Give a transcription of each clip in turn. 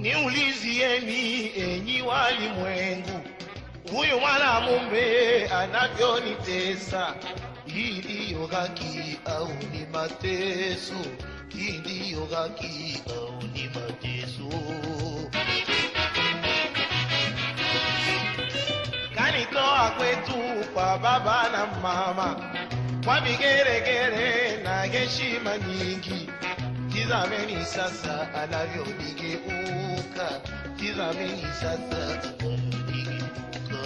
niulizieni enyi walimwengu, huyu mwanamume anavyonitesa, hii ndiyo haki au ni mateso? Hii ndiyo haki au ni mateso? kanitoa kwetu kwa baba na mama kwa vigeregere na heshima nyingi. Tizameni sasa anavyonigeuka, tizameni sasa anavyonigeuka.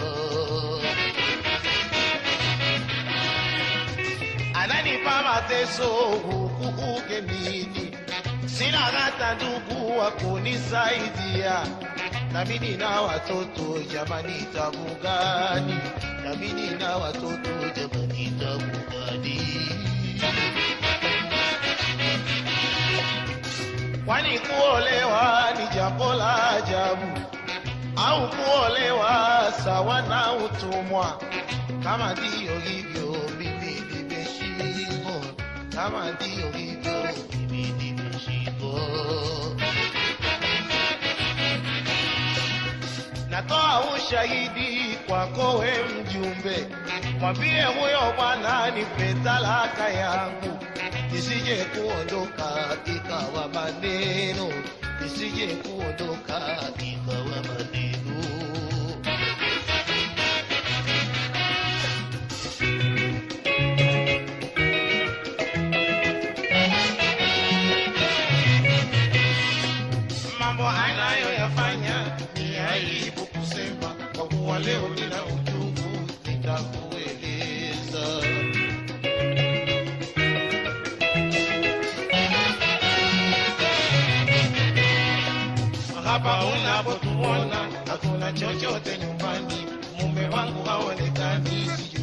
Ananipa mateso huku ugenini, sina hata ndugu wa kunisaidia nami nina watoto jamani, tabu gani? Nami watoto au kuolewa sawa na utumwa? Kama ndio hivyo, bibi nimeshindwa. Kama ndio hivyo, bibi nimeshindwa. natoa ushahidi kwako we mjumbe, mwambie huyo bwana nipe talaka yangu, nisije kuondoka ikawa maneno, nisije kuondoka mambo anayoyafanya ni aibu kusema, kwa kuwa leo nina uchungu, nitakueleza. Hapa unapotuona hakuna chochote nyumbani, mume wangu haonekani, sijui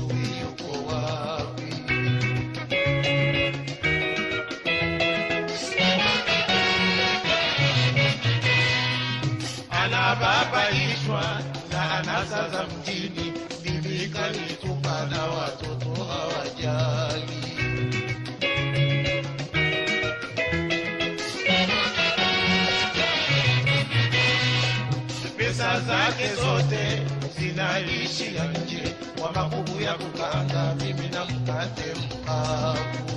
zake zote zinaishia nje kwa makubu ya kukanga, mimi na mkate mkavu.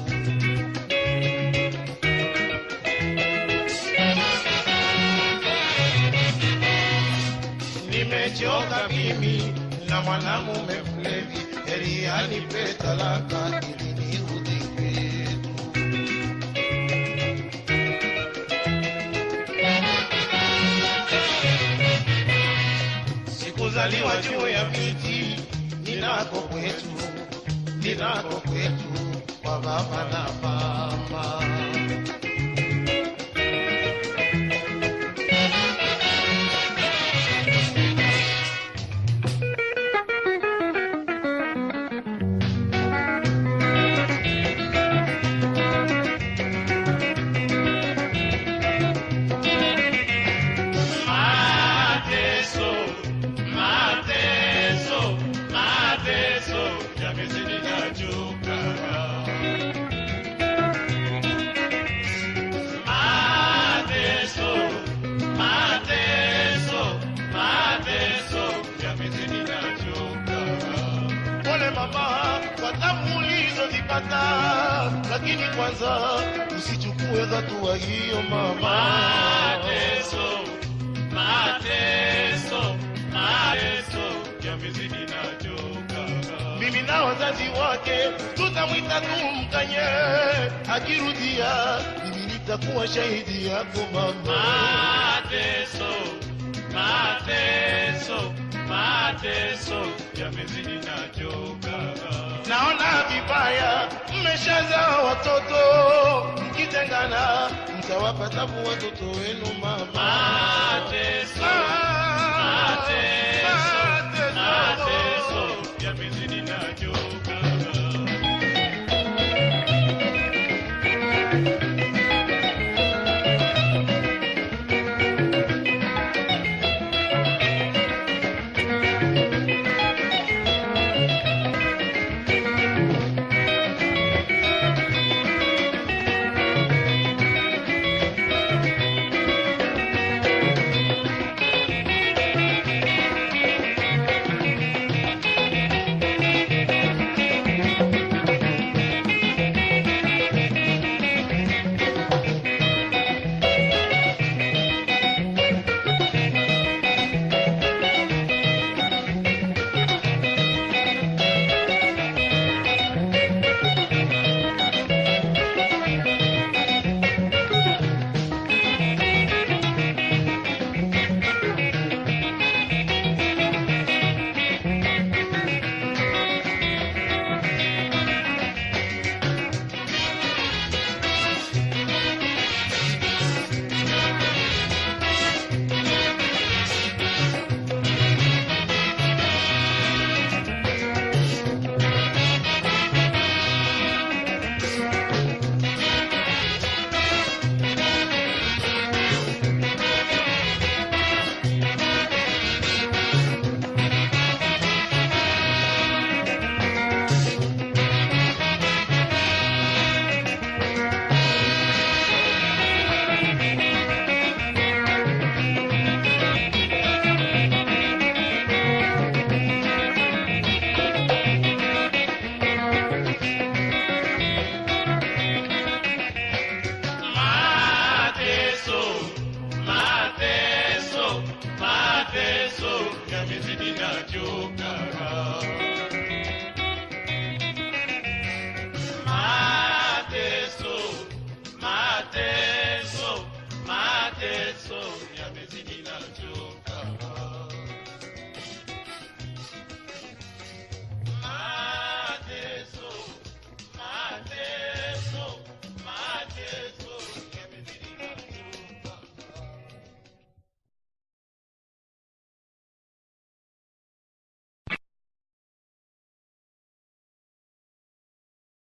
nimechoka mimi na mwanamume mlevi, heri anipe talaka ili nirudi Sikuzaliwa juu ya miti, ninako kwetu, ninako kwetu kwa baba na mama. Lakini kwanza usichukue hatua hiyo mama. Mateso, mateso, mateso yamezidi nachoka. Mimi na wazazi wake tutamwita tumkanye, akirudia mimi nitakuwa shahidi yako mama. Mateso, mateso, mateso yamezidi nachoka. Naona vibaya, mmeshazaa watoto, mkitengana mtawapa tabu watoto wenu mama. Mateso, mateso, mateso yamezidi kaka.